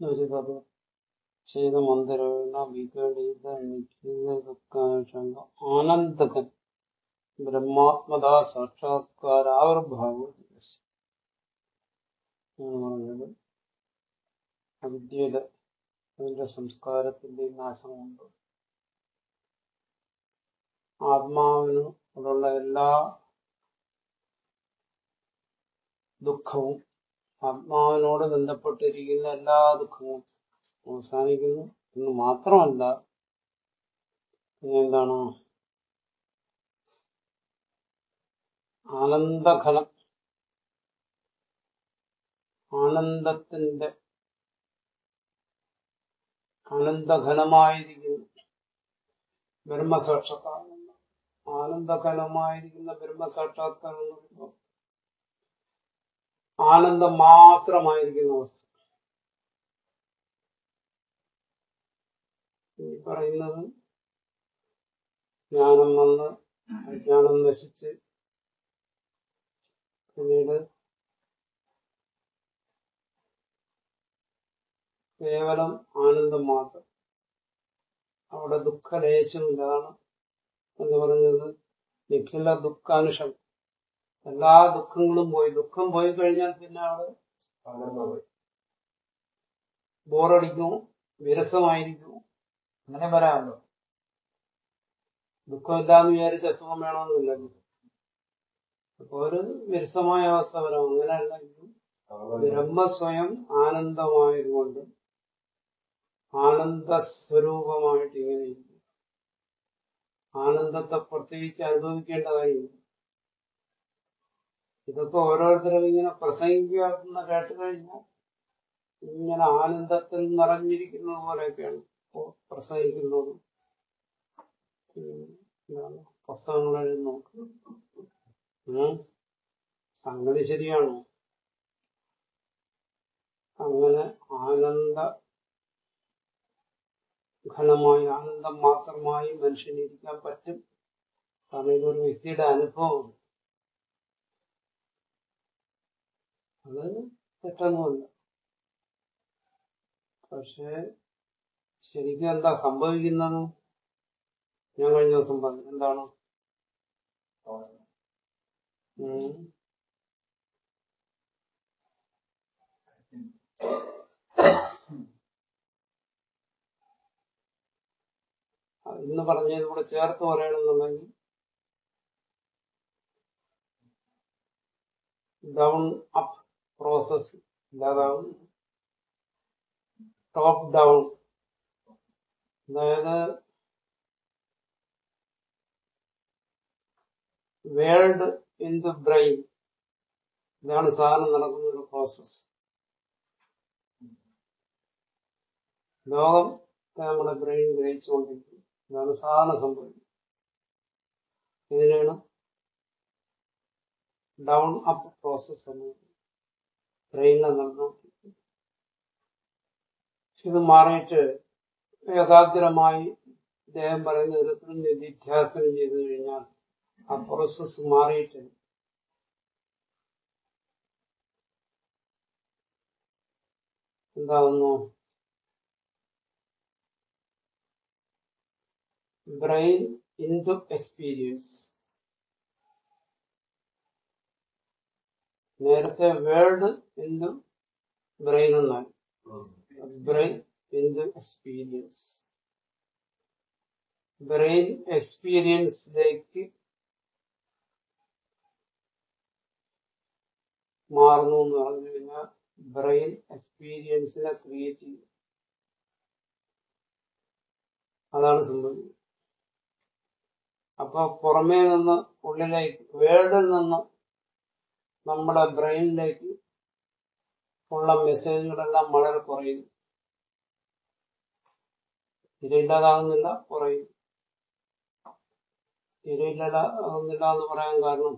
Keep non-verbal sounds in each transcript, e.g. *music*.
ദുരിതത് ചെയ്ത മന്ദിരവേണ വികടിത നിഖില ദുഃഖാശങ്ക ആനന്ദകൻ ബ്രഹ്മാത്മതാ സാക്ഷാത്കാരാവിർഭാവം പറഞ്ഞത് അവിദ്യയുടെ അതിന്റെ സംസ്കാരത്തിന്റെ നാശം കൊണ്ട് ആത്മാവിന് ഉള്ള എല്ലാ ദുഃഖവും ആത്മാവിനോട് ബന്ധപ്പെട്ടിരിക്കുന്ന എല്ലാ ദുഃഖവും അവസാനിക്കുന്നു എന്ന് മാത്രമല്ല എന്താണ് ആനന്ദഘനം. ആനന്ദത്തിന്റെ ആനന്ദഘനമായിരിക്കുന്നു. ബ്രഹ്മസാക്ഷാത്കാരം ആനന്ദഘനമായിരിക്കുന്ന ബ്രഹ്മസാക്ഷാത്കാരം എന്ന് പറയുമ്പോൾ ആനന്ദം മാത്രമായിരിക്കുന്ന അവസ്ഥ ഈ പറയുന്നത് ജ്ഞാനം വന്ന് അജ്ഞാനം നശിച്ച്. പിന്നീട് കേവലം ആനന്ദം മാത്രം. അവിടെ ദുഃഖലേശമില്ലാണ് എന്ന് പറഞ്ഞത് നിഖില ദുഃഖാനുഷം എല്ലാ ദുഃഖങ്ങളും പോയി. ദുഃഖം പോയി കഴിഞ്ഞാൽ പിന്നെ അവിടെ ബോറടിക്കും വിരസമായിരിക്കും. അങ്ങനെ വരാമല്ലോ. ദുഃഖമില്ലാന്ന് വിചാരിച്ച അസുഖം വേണമെന്നില്ല. അപ്പൊ ഒരു വിരസമായ അവസ്ഥ വരാം. അങ്ങനെ അല്ലെങ്കിൽ ബ്രഹ്മ സ്വയം ആനന്ദമായതുകൊണ്ട് ആനന്ദസ്വരൂപമായിട്ട് ഇങ്ങനെ ആനന്ദത്തെ പ്രത്യേകിച്ച് അനുഭവിക്കേണ്ട കാര്യമില്ല ഇതൊക്കെ ഓരോരുത്തരും ഇങ്ങനെ പ്രസംഗിക്കുന്ന കേട്ട് കഴിഞ്ഞാൽ ഇങ്ങനെ ആനന്ദത്തിൽ നിറഞ്ഞിരിക്കുന്നത് പോലെയൊക്കെയാണ് ഇപ്പോ പ്രസംഗിക്കുന്നത്. പുസ്തകങ്ങൾ എഴുതുന്നു സംഗതി ശരിയാണ്. അങ്ങനെ ആനന്ദ ഘനമായി ആനന്ദം മാത്രമായി മനുഷ്യനിരിക്കാൻ പറ്റും. കാരണം ഇതൊരു വ്യക്തിയുടെ അനുഭവമാണ്. അത് തെറ്റൊന്നുമല്ല പക്ഷെ ശരിക്കും എന്താ സംഭവിക്കുന്നത് ഞാൻ കഴിഞ്ഞ ദിവസം പറഞ്ഞു എന്താണ്. ഇന്ന് പറഞ്ഞത് കൂടെ ചേർത്ത് പറയണമെന്നുണ്ടെങ്കിൽ ഡൗൺ അപ്പ് പ്രോസസ് ഇല്ലാതാവും ടോപ്പ് ഡൗൺ അതായത് വേൾഡ് ഇൻ ദ ബ്രെയിൻ. ഇതാണ് സാധനം നടക്കുന്ന ഒരു പ്രോസസ് ലോകം നമ്മുടെ ബ്രെയിൻ ഗ്രഹിച്ചുകൊണ്ടിരിക്കും ഇതാണ് സാധാരണ സംഭവിക്കുന്നത്. ഇതിനാണ് ഡൗൺ അപ്പ് പ്രോസസ് എന്ന് ബ്രെയിനിൽ നടന്നുകൊണ്ടിരിക്കുന്നത് ഇത് മാറിയിട്ട് ഏകാഗ്രമായി അദ്ദേഹം പറയുന്ന വിധത്തിൽ നിധിധ്യാസനം ചെയ്തു കഴിഞ്ഞാൽ ആ പ്രോസസ് മാറിയിട്ട് എന്താവുന്നു? ബ്രെയിൻ ഇന്റു എക്സ്പീരിയൻസ് നേരത്തെ വേൾഡ് എന്തും ബ്രെയിൻ എന്നാണ് ബ്രെയിൻ എന്ത് എക്സ്പീരിയൻസ് ബ്രെയിൻ എക്സ്പീരിയൻസിലേക്ക് മാറുന്നു എന്ന് പറഞ്ഞു കഴിഞ്ഞാൽ ബ്രെയിൻ എക്സ്പീരിയൻസിനെ ക്രിയേറ്റ് ചെയ്യും. അതാണ് സംഭവിക്കുന്നത് അപ്പൊ പുറമേ നിന്ന് ഉള്ളിലേക്ക് വേൾഡിൽ നിന്ന് നമ്മുടെ ബ്രെയിനിലേക്ക് ഉള്ള മെസ്സേജുകളെല്ലാം വളരെ കുറയുന്നു ഇരയില്ലാതാകുന്നില്ല കുറയും. ഇരയില്ലാതാകുന്നില്ല എന്ന് പറയാൻ കാരണം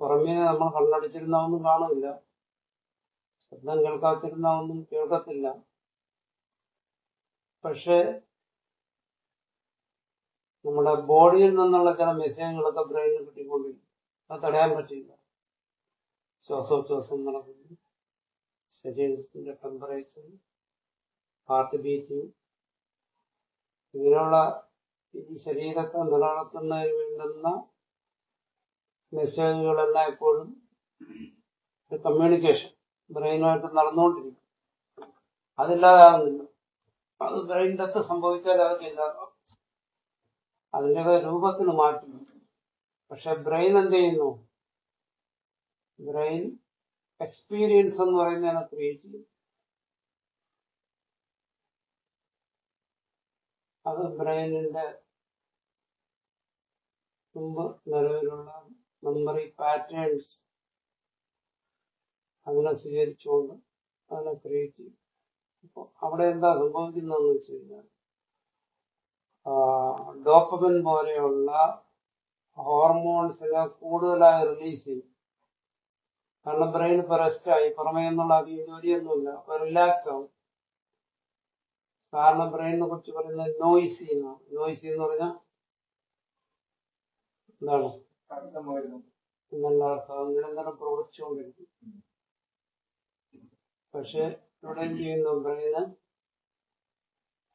പുറമേ നമ്മൾ കണ്ണടച്ചിരുന്ന ഒന്നും കാണില്ല ശബ്ദം കേൾക്കാത്തിരുന്ന ഒന്നും കേൾക്കത്തില്ല. പക്ഷെ നമ്മുടെ ബോഡിയിൽ നിന്നുള്ള ചില മെസ്സേജുകളൊക്കെ ബ്രെയിനിൽ കിട്ടിക്കൊണ്ടിരിക്കും. അത് തടയാൻ പറ്റില്ല. ശ്വാസോച്ഛ്വാസം നടക്കുന്നു. ശരീരത്തിന്റെ ടെമ്പറേച്ചർ ഹാർട്ട് ബീറ്റിംഗ് ഇങ്ങനെയുള്ള ഈ ശരീരത്തെ നിലനിർത്തുന്നതിന് വേണ്ടുന്ന മെസ്സേജുകളെല്ലാം എപ്പോഴും ഒരു കമ്മ്യൂണിക്കേഷൻ ബ്രെയിനുമായിട്ട് നടന്നുകൊണ്ടിരിക്കും അതില്ലാതാകുന്നില്ല. അത് ബ്രെയിൻ ഡെത്ത് സംഭവിച്ചാൽ അതൊക്കെ ഇല്ലാതാവും അതിന്റെയൊക്കെ രൂപത്തിന് മാറ്റും പക്ഷെ ബ്രെയിൻ എന്ത് ചെയ്യുന്നു? ബ്രെയിൻ എക്സ്പീരിയൻസ് എന്ന് പറയുന്നതിനെ ക്രിയേറ്റ് ചെയ്യുന്നു. അത് ബ്രെയിനിന്റെ മുമ്പ് നിലവിലുള്ള മെമ്മറി പാറ്റേൺസ് അതിനെ സ്വീകരിച്ചുകൊണ്ട് അതിനെ ക്രിയേറ്റ് ചെയ്യും. അപ്പൊ അവിടെ എന്താ സംഭവിക്കുന്നതെന്ന് വെച്ച് കഴിഞ്ഞാൽ ഡോപ്പമിൻ പോലെയുള്ള ഹോർമോൺസിനെ കൂടുതലായി റിലീസ് ചെയ്യും. കാരണം ബ്രെയിൻ ഇപ്പൊ റെസ്റ്റ് ആയി. പുറമേ എന്നുള്ള അധികം ജോലിയൊന്നുമില്ല. അപ്പൊ റിലാക്സ് ആവും. കാരണം ബ്രെയിനിനെ കുറിച്ച് പറയുന്നത് നോയിസി എന്നാണ് നോയിസി എന്ന് പറഞ്ഞാൽ എന്താണ്? എന്നുള്ള അർത്ഥം നിരന്തരം പ്രവർത്തിച്ചുകൊണ്ടിരിക്കും പക്ഷെ ഇവിടെ ചെയ്യുന്ന ബ്രെയിന്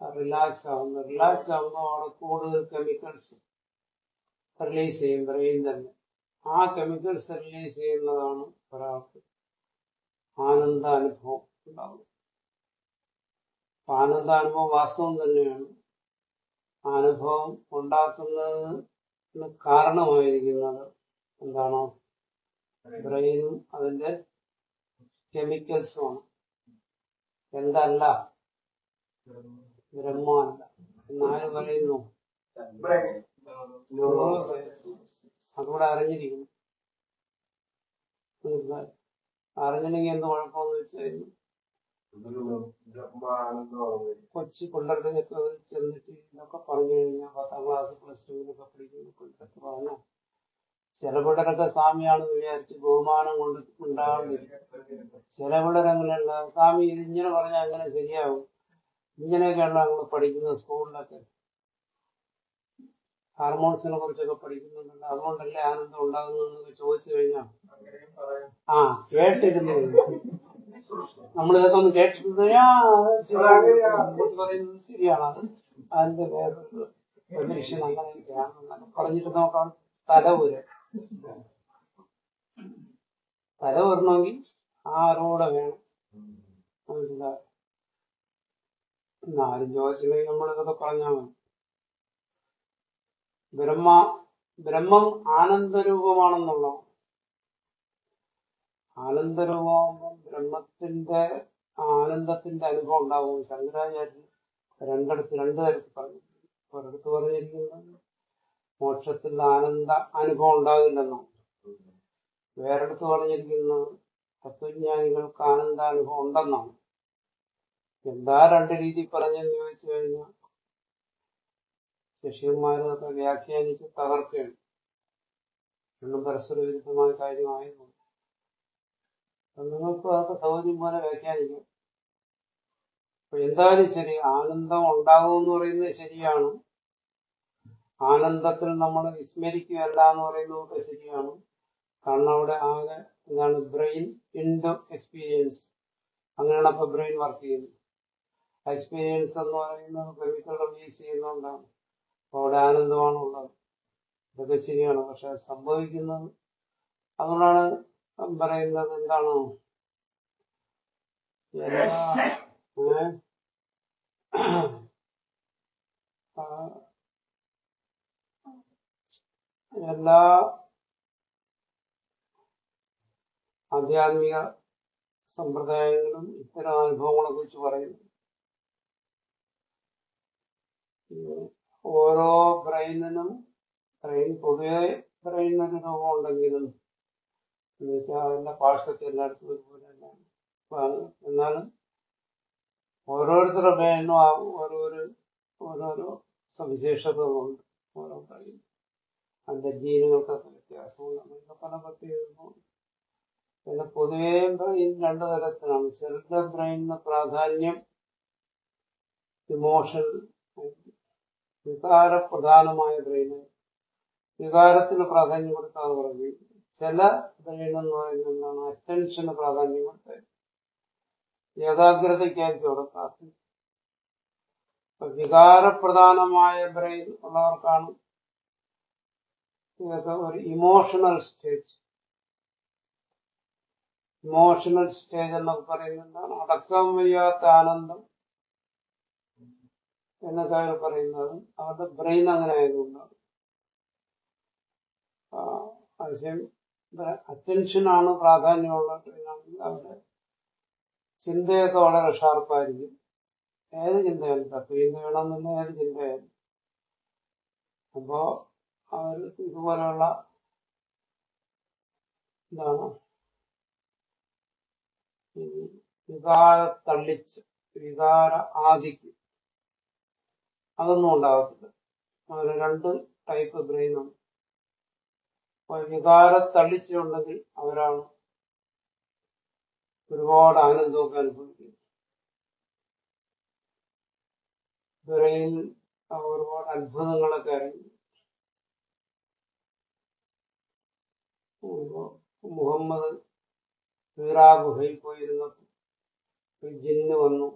റിലാക്സ് ആവുന്നു. റിലാക്സ് ആവുമ്പോൾ അവിടെ കൂടുതൽ കെമിക്കൽസ് റിലീസ് ചെയ്യും ബ്രെയിൻ തന്നെ. ആ കെമിക്കൽസ് റിലീസ് ചെയ്യുന്നതാണ് ഒരാൾക്ക് ആനന്ദാനുഭവം ഉണ്ടാവുന്നത്. ആനന്ദാനുഭവം വാസ്തവം തന്നെയാണ്. അനുഭവം ഉണ്ടാക്കുന്നതിന് കാരണമായിരിക്കുന്നത് എന്താണോ? ബ്രെയിനും അതിന്റെ കെമിക്കൽസുമാണ് എന്തല്ല? ബ്രഹ്മമല്ല എന്നാര് പറയുന്നു? അതുകൂടെ അറിഞ്ഞിരിക്കുന്നു. മനസ്സിലായി? അറിഞ്ഞില്ലെങ്കിൽ എന്ത് കുഴപ്പമെന്ന് വെച്ചാൽ കൊച്ചി കൊണ്ടടുത്ത് ഒക്കെ ചെന്നിട്ട് ഇതൊക്കെ പറഞ്ഞു കഴിഞ്ഞാൽ പത്താം ക്ലാസ് പ്ലസ് ടുവിനൊക്കെ പഠിക്കുന്ന പിള്ളേർക്ക് പറഞ്ഞു ചില പിള്ളേരൊക്കെ സ്വാമിയാണെന്ന് വിചാരിച്ച് ബഹുമാനം കൊണ്ട് ഉണ്ടാവുന്നില്ല. പിള്ളേരങ്ങനെയല്ല സ്വാമി ഇങ്ങനെ പറഞ്ഞാൽ അങ്ങനെ ശരിയാവും. ഇങ്ങനെയൊക്കെയുള്ള നമ്മൾ പഠിക്കുന്ന സ്കൂളിലൊക്കെ ഹാർമോൺസിനെ കുറിച്ചൊക്കെ പഠിക്കുന്നുണ്ടല്ലോ അതുകൊണ്ടല്ലേ ആനന്ദം ഉണ്ടാകുന്നതെന്നൊക്കെ ചോദിച്ചു കഴിഞ്ഞാൽ ആ കേട്ടിരുന്നു. നമ്മളിതൊക്കെ ഒന്ന് കേട്ടിട്ടുണ്ട്. പറയുന്നത് ശരിയാണ്. അത് അതിന്റെ വേറെ പ്രതീക്ഷ അങ്ങനെയൊക്കെയാണ് പറഞ്ഞിട്ട് നോക്കാം. തല ഊര്. തല ഊരണമെങ്കിൽ ആ അറിവൂടെ വേണം? മനസ്സിലായി? ആരും ചോദിച്ചില്ലെങ്കിൽ നമ്മളിതൊക്കെ പറഞ്ഞാൽ മതി. ബ്രഹ്മ ബ്രഹ്മം ആനന്ദരൂപമാണെന്നുള്ള ആനന്ദരൂപമാകുമ്പോൾ ബ്രഹ്മത്തിന്റെ ആനന്ദത്തിന്റെ അനുഭവം ഉണ്ടാവും ശങ്കരാചാര്യൻ രണ്ടിടത്ത് രണ്ടു തരത്തിൽ പറഞ്ഞു. ഒരിടത്ത് പറഞ്ഞിരിക്കുന്നത് മോക്ഷത്തിൽ ആനന്ദ അനുഭവം ഉണ്ടാകില്ലെന്നാണ് വേറെടുത്ത് പറഞ്ഞിരിക്കുന്നത് തത്വജ്ഞാനികൾക്ക് ആനന്ദാനുഭവം ഉണ്ടെന്നാണ് എന്താ രണ്ട് രീതി പറഞ്ഞെന്ന് ചോദിച്ചു കഴിഞ്ഞാൽ ശിഷ്യന്മാരതൊക്കെ വ്യാഖ്യാനിച്ച് തകർക്കുകയാണ്. രണ്ടും പരസ്പര വിരുദ്ധമായ അപ്പൊ നിങ്ങൾക്ക് അതൊക്കെ സൗകര്യം പോലെ വ്യാഖ്യാനിക്കാം. അപ്പൊ എന്തായാലും ശരി ആനന്ദം ഉണ്ടാകുമെന്ന് പറയുന്നത് ശരിയാണ്. ആനന്ദത്തിൽ നമ്മൾ വിസ്മരിക്കുകയല്ല എന്ന് പറയുന്നതൊക്കെ ശരിയാണ്. കാരണം അവിടെ ആകെ എന്താണ് ബ്രെയിൻ ഇൻഡോ എക്സ്പീരിയൻസ്. അങ്ങനെയാണ് അപ്പൊ ബ്രെയിൻ വർക്ക് ചെയ്യുന്നത്. എക്സ്പീരിയൻസ് എന്ന് പറയുന്നത് കെമിക്കൽ റിലീസ് ചെയ്യുന്നതുകൊണ്ടാണ്. അവിടെ ആനന്ദമാണ് ഉള്ളത്. ഇതൊക്കെ ശരിയാണ്. പക്ഷെ അത് സംഭവിക്കുന്നത് അതുകൊണ്ടാണ് പറയുന്നത് എന്താണ്? എല്ലാ ആധ്യാത്മിക സമ്പ്രദായങ്ങളും ഇത്തരം അനുഭവങ്ങളെ കുറിച്ച് പറയുന്നു. ഓരോ ബ്രെയിനിനും ബ്രെയിൻ പൊതുവെ ബ്രെയിനിനൊക്കെ രൂപം ഉണ്ടെങ്കിലും എന്നുവെച്ചാൽ അതിന്റെ പാഴ്സൊക്കെ എല്ലായിടത്തും ഒരുപോലെ തന്നെയാണ്. എന്നാലും ഓരോരുത്തരുടെ ബ്രെയിനും ഓരോരോ ഓരോരോ സവിശേഷതകളുണ്ട്. ഓരോ ബ്രെയിൻ അതിന്റെ ജീനുകൾക്കൊക്കെ വ്യത്യാസമുണ്ട് അങ്ങനെയൊക്കെ പല പ്രത്യേകതകളുണ്ട് പിന്നെ പൊതുവേ ബ്രെയിൻ രണ്ടു തരത്തിലാണ്. ചെറുത ബ്രെയിനിന് പ്രാധാന്യം ഇമോഷൻ വികാരപ്രധാനമായ ബ്രെയിന് വികാരത്തിന് പ്രാധാന്യം കൊടുക്കാന്ന് പറഞ്ഞു. ചില ബ്രെയിൻ എന്ന് പറയുന്നത് എന്താണ്? അറ്റൻഷന് പ്രാധാന്യം കൊടുത്തത് ഏകാഗ്രതയ്ക്കായിരിക്കും അവിടെ പ്രാർത്ഥന. വികാരപ്രധാനമായ ബ്രെയിൻ ഉള്ളവർക്കാണ് ഇതൊക്കെ ഒരു ഇമോഷണൽ സ്റ്റേജ് ഇമോഷണൽ സ്റ്റേജ് എന്നൊക്കെ പറയുന്നതാണ് അടക്കം വയ്യാത്ത ആനന്ദം. എന്നൊക്കെ അവർ പറയുന്നത്. അവരുടെ ബ്രെയിൻ അങ്ങനെ ആയതുകൊണ്ടാണ് അതേസമയം അറ്റൻഷനാണ് പ്രാധാന്യമുള്ള ട്രെയിനാണെങ്കിൽ അവരുടെ ചിന്തയൊക്കെ വളരെ ഷാർപ്പായിരിക്കും ഏത് ചിന്തയായാലും തത്വചിന്ത വേണമെന്നില്ല ഏത് ചിന്തയായാലും. അപ്പോ അവർ ഇതുപോലെയുള്ള എന്താണ് വികാര തള്ളിച്ച് വികാര ആദിക്കും അതൊന്നും ഉണ്ടാകത്തില്ല അങ്ങനെ രണ്ട് ടൈപ്പ് ബ്രെയിനാണ് അപ്പോൾ വികാര തള്ളിച്ചുണ്ടെങ്കിൽ അവരാണ് ഒരുപാട് ആനന്ദമൊക്കെ അനുഭവിക്കുന്നത്. ബ്രെയിൻ ഒരുപാട് അത്ഭുതങ്ങളൊക്കെ അറിയുന്നു മുഹമ്മദ് ഹീറാ ഗുഹയിൽ പോയിരുന്നപ്പോൾ ജിന്ന് വന്നു.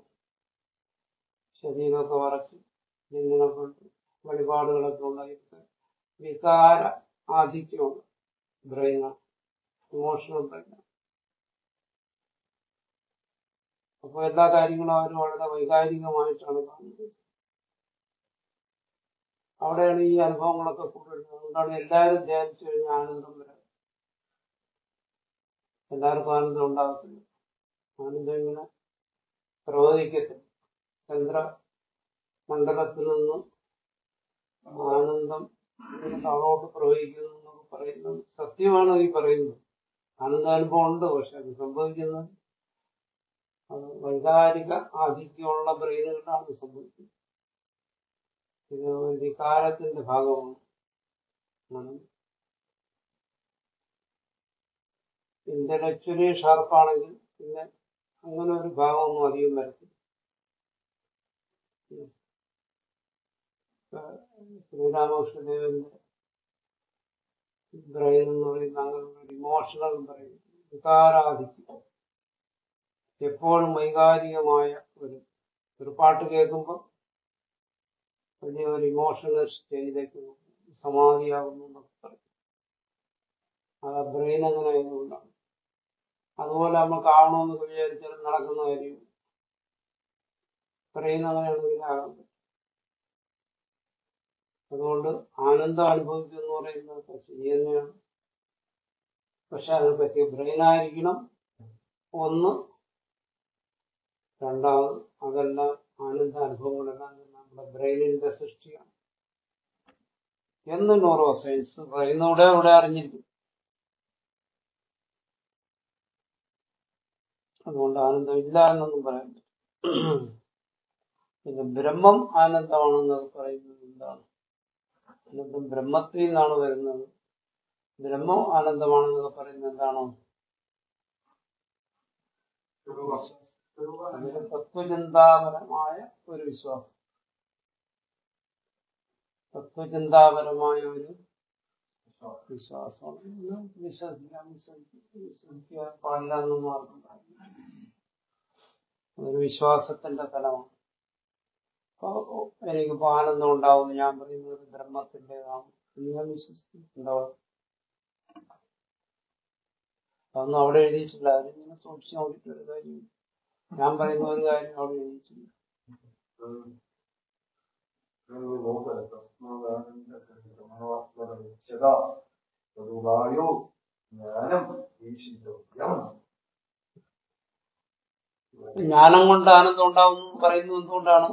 ശരീരമൊക്കെ വറച്ച്. ജിന്നിനെ കൊണ്ട് വഴിപാടുകളൊക്കെ ഉണ്ടായിട്ട് വികാര ആധിക്യമുണ്ട് ബ്രെയിനാണ് ഇമോഷണൽ ബ്രെയിനാണ് അപ്പൊ എല്ലാ കാര്യങ്ങളും അവർ വളരെ വൈകാരികമായിട്ടാണ് കാണുന്നത്. അവിടെയാണ് ഈ അനുഭവങ്ങളൊക്കെ കൂടുതൽ അതുകൊണ്ടാണ് എല്ലാവരും ധ്യാനിച്ചു കഴിഞ്ഞാൽ ആനന്ദം വരാം എല്ലാവർക്കും ആനന്ദം ഉണ്ടാകത്തില്ല. ആനന്ദം ഇങ്ങനെ പ്രവചിക്കത്തില്ല ചന്ദ്ര മണ്ഡലത്തിൽ നിന്നും ആനന്ദം താഴോട്ട് പ്രവഹിക്കുന്നു എന്നൊക്കെ പറയുന്നത് സത്യമാണ് ഈ പറയുന്നത്. ആനന്ദാനുഭവം ഉണ്ട് പക്ഷെ അത് സംഭവിക്കുന്നത് അത് വൈകാരിക ആധിക്യമുള്ള ബ്രെയിനുകളിലാണ് സംഭവിക്കുന്നത്. ഇത് ഒരു വികാരത്തിന്റെ ഭാഗമാണ്. ഇന്റലക്ച്വലി ഷാർപ്പാണെങ്കിൽ പിന്നെ അങ്ങനെ ഒരു ഭാവമൊന്നും അധികം വരത്തില്ല. ശ്രീരാമകൃഷ്ണദേവന്റെ ബ്രെയിൻ എന്ന് പറയുന്ന അങ്ങനെ ഒരു ഇമോഷണൽ ബ്രെയിൻ വികാരാധിക്യം എപ്പോഴും വൈകാരികമായ ഒരു ഒരു പാട്ട് കേൾക്കുമ്പോൾ വലിയ ഒരു ഇമോഷണൽ സ്റ്റേജിലേക്ക് സമാധിയാകുന്നു എന്നൊക്കെ പറയും. അത് ബ്രെയിൻ അങ്ങനെ ആയതുകൊണ്ടാണ്. അതുപോലെ നമുക്ക് കാണുമെന്ന് വിചാരിച്ചാലും നടക്കുന്ന കാര്യം. ബ്രെയിൻ അങ്ങനെയാണെങ്കിൽ ആകാൻ അതുകൊണ്ട് ആനന്ദം അനുഭവിക്കുക എന്ന് പറയുന്നത് ശരി തന്നെയാണ് പക്ഷെ അതിനെ പറ്റിയ ബ്രെയിനായിരിക്കണം ഒന്ന്. രണ്ടാമത് അതെല്ലാം ആനന്ദ അനുഭവങ്ങളെല്ലാം നമ്മുടെ ബ്രെയിനിന്റെ സൃഷ്ടിയാണ്. എന്ന് നോറോ സയൻസ്? ബ്രെയിനോടെ അവിടെ അറിഞ്ഞിരിക്കും. അതുകൊണ്ട് ആനന്ദം ഇല്ല എന്നൊന്നും പറയാൻ പറ്റും പിന്നെ ബ്രഹ്മം ആനന്ദമാണെന്ന് പറയുന്നത് എന്താണ്? ആനന്ദം ബ്രഹ്മത്തിൽ നിന്നാണ് വരുന്നത്. ബ്രഹ്മം ആനന്ദമാണെന്നൊക്കെ പറയുന്നത് എന്താണോ? തത്വചിന്താപരമായ ഒരു വിശ്വാസം. തത്വചിന്താപരമായ ഒരു വിശ്വാസമാണ് വിശ്വസിക്കാൻ വിശ്വസിക്കാൻ പാടില്ല എന്നൊന്നും ആർക്കും ഒരു വിശ്വാസത്തിന്റെ തലമാണ് എനിക്കിപ്പോ ആനന്ദം ഉണ്ടാവും ഞാൻ പറയുന്നത് ബ്രഹ്മത്തിന്റെതാണ് അതൊന്നും അവിടെ എഴുതിയിട്ടില്ല. അതിങ്ങനെ സൂക്ഷിച്ച് നോക്കിയിട്ടൊരു കാര്യം. ഞാൻ പറയുന്ന ഒരു കാര്യം അവിടെ എഴുതിയിട്ടില്ല. ജ്ഞാനം കൊണ്ട് ആനന്ദം ഉണ്ടാവും എന്ന് പറയുന്നത് എന്തുകൊണ്ടാണ്?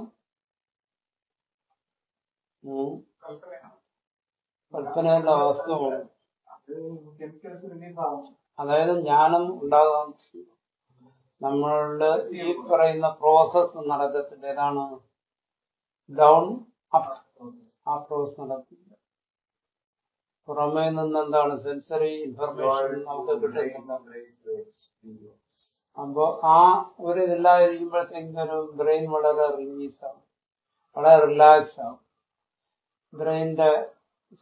റിലീസ് ആവും അതായത് ജ്ഞാനം ഉണ്ടാകാൻ നമ്മളുടെ ഈ പറയുന്ന പ്രോസസ് നടക്കത്തില്ല ഏതാണ് ഡൗൺ അപ്പ് ആ പ്രോസസ് നടക്കില്ല പുറമേ നിന്ന് എന്താണ് സെൻസറി ഇൻഫർമേഷൻ നമുക്ക് കിട്ടുന്നില്ല അപ്പോ ആ ഒരു ഇതില്ലാതിരിക്കുമ്പോഴത്തേക്കും ബ്രെയിൻ വളരെ റിലീസ് ആവും. വളരെ റിലാക്സ് ആവും. ബ്രെയിനിന്റെ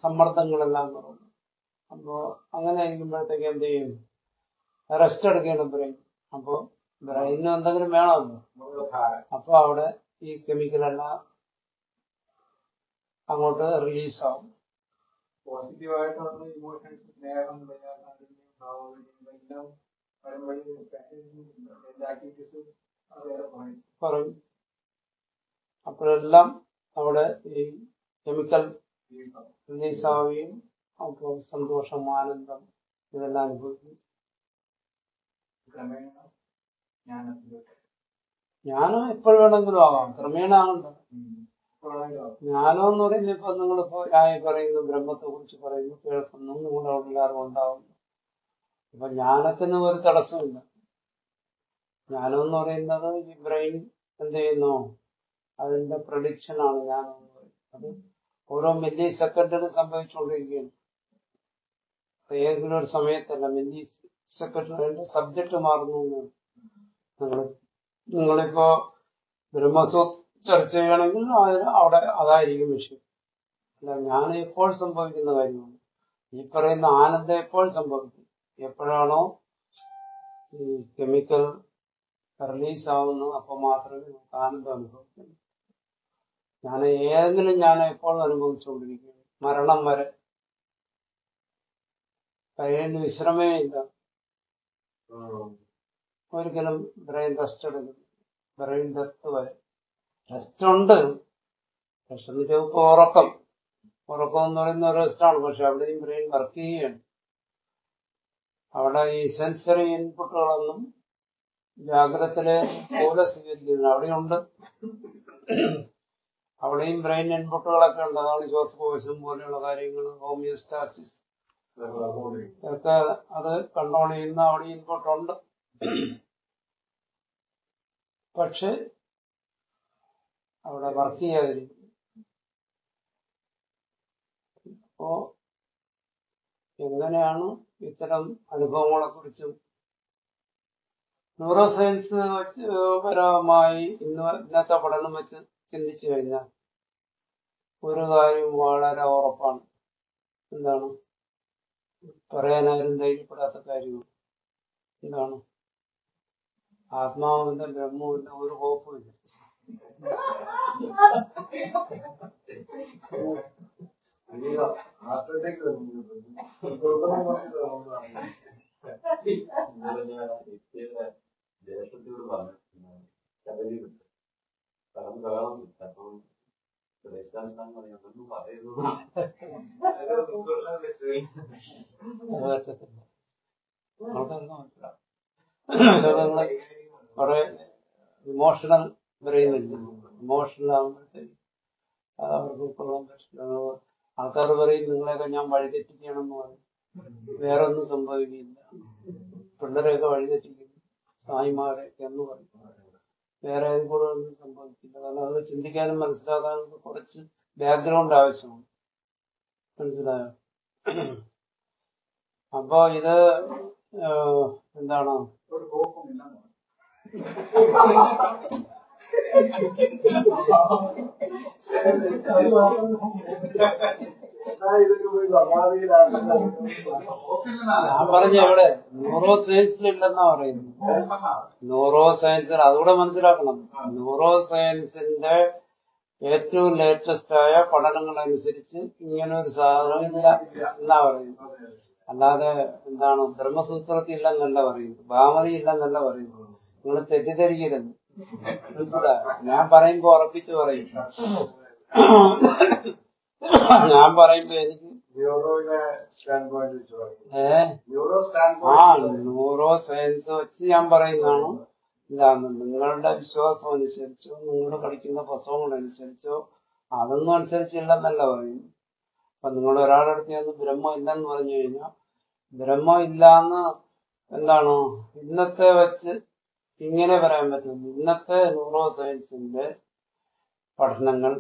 സമ്മർദ്ദങ്ങളെല്ലാം കുറഞ്ഞു. അപ്പോ അങ്ങനെ ഇരിക്കുമ്പോഴത്തേക്ക് എന്ത് ചെയ്യും? റെസ്റ്റ് എടുക്കുകയാണ് ബ്രെയിൻ. അപ്പോ ബ്രെയിനിന് എന്തെങ്കിലും വേണമല്ലോ? അപ്പോൾ അപ്പൊ അവിടെ ഈ കെമിക്കലെല്ലാം അങ്ങോട്ട് റിലീസ് ആവും. പോസിറ്റീവായിട്ട് നമ്മൾ ഇമോഷൻസ് സ്നേഹം അപ്പോഴെല്ലാം അവിടെ ഈ കെമിക്കൽ റിലീസ് ആവുകയും അപ്പോൾ സന്തോഷം ആനന്ദം ഇതെല്ലാം അനുഭവിക്കും ജ്ഞാനം എപ്പോൾ വേണമെങ്കിലും ആവാം ക്രമേണ ആകണ്ട? ജ്ഞാനം എന്ന് പറയുന്നത് ഇപ്പൊ നിങ്ങളിപ്പോ ഞാൻ പറയുന്നു ബ്രഹ്മത്തെ കുറിച്ച് പറയുന്നു കേൾക്കുന്നു നിങ്ങളുടെ എല്ലാവരും ഉണ്ടാവുന്നു. ഇപ്പൊ ജ്ഞാനത്തിന് ഒരു തടസ്സമില്ല ജ്ഞാനം എന്ന് പറയുന്നത് ഈ ബ്രെയിൻ എന്ത് ചെയ്യുന്നു? അതിന്റെ പ്രഡിക്ഷൻ ആണ് ജ്ഞാനം എന്ന് പറയുന്നത്. അത് ഓരോ മില്ലി സെക്കൻഡിലും സംഭവിച്ചുകൊണ്ടിരിക്കുകയാണ്. ഏതെങ്കിലും ഒരു സമയത്തല്ല മില്ലി സെക്കൻഡിൽ അതിന്റെ സബ്ജക്ട് മാറുന്നു. നിങ്ങൾ നിങ്ങളിപ്പോ ബ്രഹ്മസൂ ചർച്ച ചെയ്യണമെങ്കിൽ അവിടെ അതായിരിക്കും വിഷയം. അല്ല ഞാൻ എപ്പോൾ സംഭവിക്കുന്ന കാര്യമാണ്? ഈ പറയുന്ന ആനന്ദം എപ്പോൾ സംഭവിക്കും? എപ്പോഴാണോ കെമിക്കൽ റിലീസ് ആവുന്നു അപ്പൊ മാത്രമേ നമുക്ക് ആനന്ദം അനുഭവിക്കുന്നു ഞാൻ ഏതെങ്കിലും ഞാൻ എപ്പോഴും അനുഭവിച്ചുകൊണ്ടിരിക്കുകയാണ്. മരണം വരെ. കഴിയേണ്ട വിശ്രമേ ഇല്ല. ഒരിക്കലും ബ്രെയിൻ റെസ്റ്റ് എടുക്കുന്നു ബ്രെയിൻ ഡെത്ത് വരെ. റെസ്റ്റ് ഉണ്ട്. റെസ്റ്റ് എന്ന് ചോദിക്കുമ്പോൾ ഉറക്കം. ഉറക്കം എന്ന് പറയുന്ന ഒരു റെസ്റ്റാണ് പക്ഷെ അവിടെയും ബ്രെയിൻ വർക്ക് ചെയ്യുകയാണ്. അവിടെ ഈ സെൻസറി ഇൻപുട്ടുകളൊന്നും ജാഗ്രതത്തിലെ പോലെ സ്വീകരിക്കുന്നു അവിടെയുണ്ട്. അവിടെയും ബ്രെയിൻ ഇൻപുട്ടുകളൊക്കെ ഉണ്ട്. അതാണ് ശ്വാസകോശം പോലെയുള്ള കാര്യങ്ങൾ. ഹോമിയോസ്റ്റാസിസ്. ഒക്കെ അത് കൺട്രോൾ ചെയ്യുന്ന അവിടെ ഇൻപുട്ട് ഉണ്ട് പക്ഷെ അവിടെ വർക്ക് ചെയ്യാതിരിക്കും അപ്പോ എങ്ങനെയാണ് ഇത്തരം അനുഭവങ്ങളെ കുറിച്ചും ന്യൂറോ സയൻസ് പരമായി ഇന്ന് ഇന്നത്തെ പഠനം വെച്ച് ചിന്തിച്ചു കഴിഞ്ഞാൽ ഒരു കാര്യം വളരെ ഉറപ്പാണ്. എന്താണ്? പറയാനാരും ധൈര്യപ്പെടാത്ത കാര്യമാണ്. എന്താണ്? ആത്മാവിന്റെ ബ്രഹ്മവിന്റെ ഒരു കോപ്പുമില്ല ദേശത്തോട് പറഞ്ഞു ശബരിമല സ്ഥലം കാണാൻ അപ്പം പ്രദേശാസ്ഥാനം പറയുന്നു നമ്മൾ കുറെ ഇമോഷണൽ പറയുന്നില്ല ഇമോഷണൽ ആകുമ്പോഴത്തേക്ക് അത് അവർക്ക് ഉൾക്കൊള്ളാൻ പറ്റില്ല അത് ആൾക്കാർ പറയും നിങ്ങളെയൊക്കെ ഞാൻ വഴിതെറ്റിക്കണമെന്ന് പറയും. വേറെ ഒന്നും സംഭവിക്കില്ല. പിള്ളേരെയൊക്കെ വഴിതെറ്റിക്കും. സായിമാരെയൊക്കെ എന്ന് പറയും. വേറെ കൂടെ ഒന്നും സംഭവിക്കില്ല. കാരണം അത് ചിന്തിക്കാനും മനസ്സിലാക്കാനും ഒക്കെ കുറച്ച് ബാക്ക്ഗ്രൗണ്ട് ആവശ്യമാണ്. മനസ്സിലായോ? അപ്പോ ഇത് എന്താണ്? ഒരു *laughs* ഞാൻ പറഞ്ഞ എവിടെ ന്യൂറോ സയൻസിലില്ലെന്നാ പറയുന്നത്. ന്യൂറോ സയൻസിൽ അതുകൂടെ മനസ്സിലാക്കണം. ന്യൂറോ സയൻസിന്റെ ഏറ്റവും ലേറ്റസ്റ്റ് ആയ പഠനങ്ങൾ അനുസരിച്ച് ഇങ്ങനെ ഒരു സാധനം ഇല്ല എന്നാ പറയുന്നത്. അല്ലാതെ എന്താണ് ബ്രഹ്മസൂത്രത്തിൽ ഇല്ലെന്നല്ല പറയുന്നത്. ഭാമതി ഇല്ലെന്നല്ല പറയുന്നത്. നിങ്ങൾ തെറ്റിദ്ധരിക്കരുത്. മനസ്സിലായോ? ഞാൻ പറയുമ്പോ ഉറപ്പിച്ച് പറയും. *laughs* ഞാൻ പറയുമ്പോ എനിക്ക് പറയും. ആ ന്യൂറോ സയൻസ് വെച്ച് ഞാൻ പറയുന്നതാണ്. ഇതാണ് നിങ്ങളുടെ വിശ്വാസം അനുസരിച്ചോ നിങ്ങൾ പഠിക്കുന്ന പുസ്തകങ്ങൾ അനുസരിച്ചോ അതൊന്നും അനുസരിച്ചില്ലെന്നല്ല പറയുന്നു അപ്പൊ നിങ്ങൾ ഒരാളടുത്ത് ചെന്ന് ബ്രഹ്മം ഇല്ലെന്ന് പറഞ്ഞു കഴിഞ്ഞാൽ ബ്രഹ്മം ഇല്ലാന്ന് എന്താണ് ഇന്നത്തെ വെച്ച് ഇങ്ങനെ പറയാൻ പറ്റും ഇന്നത്തെ ന്യൂറോ സയൻസിന്റെ പഠനങ്ങൾ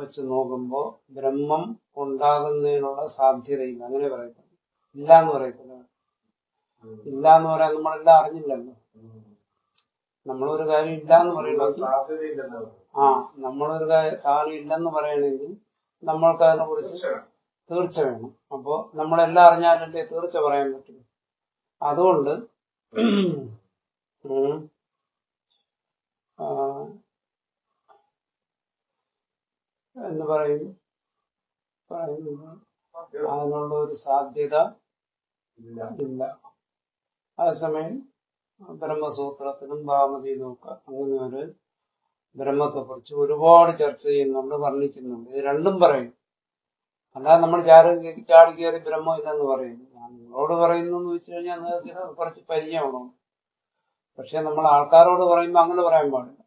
വെച്ച് നോക്കുമ്പോൾ ബ്രഹ്മം ഉണ്ടാകുന്നതിനുള്ള സാധ്യതയില്ല. അങ്ങനെ പറയത്തില്ല ഇല്ല എന്ന് പറയത്തില്ല ഇല്ല എന്ന് പറയാൻ നമ്മളെല്ലാം അറിഞ്ഞില്ലല്ലോ. നമ്മളൊരു കാര്യം ഇല്ല എന്ന് പറയണമെങ്കിൽ സാധ്യതയില്ലെന്ന് ആ നമ്മളൊരു കാര്യം സാധനം ഇല്ലെന്ന് പറയണമെങ്കിൽ നമ്മൾക്ക് അതിനെ കുറിച്ച് തീർച്ച വേണം. അപ്പോ നമ്മളെല്ലാം അറിഞ്ഞാലല്ലേ തീർച്ച പറയാൻ പറ്റും. അതുകൊണ്ട് എന്ന് പറയും പറയുന്നത് അതിനുള്ള ഒരു സാധ്യത ഇല്ല. അതേസമയം ബ്രഹ്മസൂത്രത്തിലും ഭാമതിയിലും ഒക്കെ അങ്ങനെ ഒരു ബ്രഹ്മത്തെ കുറിച്ച് ഒരുപാട് ചർച്ച ചെയ്യുന്നുണ്ട് വർണിക്കുന്നുണ്ട്. ഇത് രണ്ടും പറയും. അല്ലാതെ നമ്മൾ ചാടി ചാടി കയറി ബ്രഹ്മം ഇല്ലെന്ന് പറയുന്നു. ഞാൻ നിങ്ങളോട് പറയുന്നു എന്ന് വെച്ച് കഴിഞ്ഞാൽ നിങ്ങൾക്ക് കുറച്ച് പരിചയമാണോ പക്ഷെ നമ്മൾ ആൾക്കാരോട് പറയുമ്പോൾ അങ്ങനെ പറയാൻ പാടില്ല.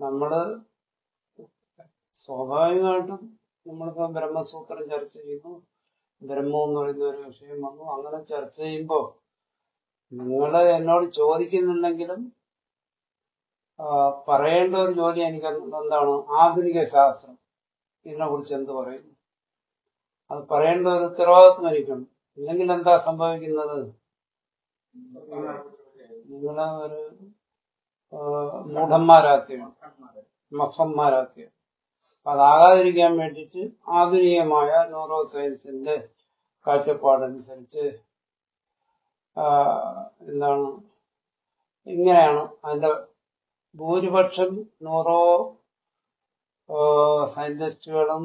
നമ്മൾ സ്വാഭാവികമായിട്ടും നമ്മളിപ്പോ ബ്രഹ്മസൂത്രം ചർച്ച ചെയ്യുന്നു. ബ്രഹ്മം എന്ന് പറയുന്ന ഒരു വിഷയം വന്നു. അങ്ങനെ ചർച്ച ചെയ്യുമ്പോ നിങ്ങൾ എന്നോട് ചോദിക്കുന്നുണ്ടെങ്കിലും പറയേണ്ട ഒരു ജോലി എനിക്ക് എന്താണ്? ആധുനിക ശാസ്ത്രം. ഇതിനെ കുറിച്ച് എന്ത് പറയുന്നു അത് പറയേണ്ട ഒരു ഉത്തരവാദിത്വം എനിക്കുണ്ട്. ഇല്ലെങ്കിൽ എന്താ സംഭവിക്കുന്നത്? നിങ്ങളെ ഒരു മൂഢന്മാരാക്കുകയാണ്. മഫന്മാരാക്കുകയാണ്. അതാകാതിരിക്കാൻ വേണ്ടിയിട്ട് ആധുനികമായ ന്യൂറോ സയൻസിന്റെ കാഴ്ചപ്പാടനുസരിച്ച് എന്താണ് ഇങ്ങനെയാണ് അതിന്റെ ഭൂരിപക്ഷം ന്യൂറോ സയന്റിസ്റ്റുകളും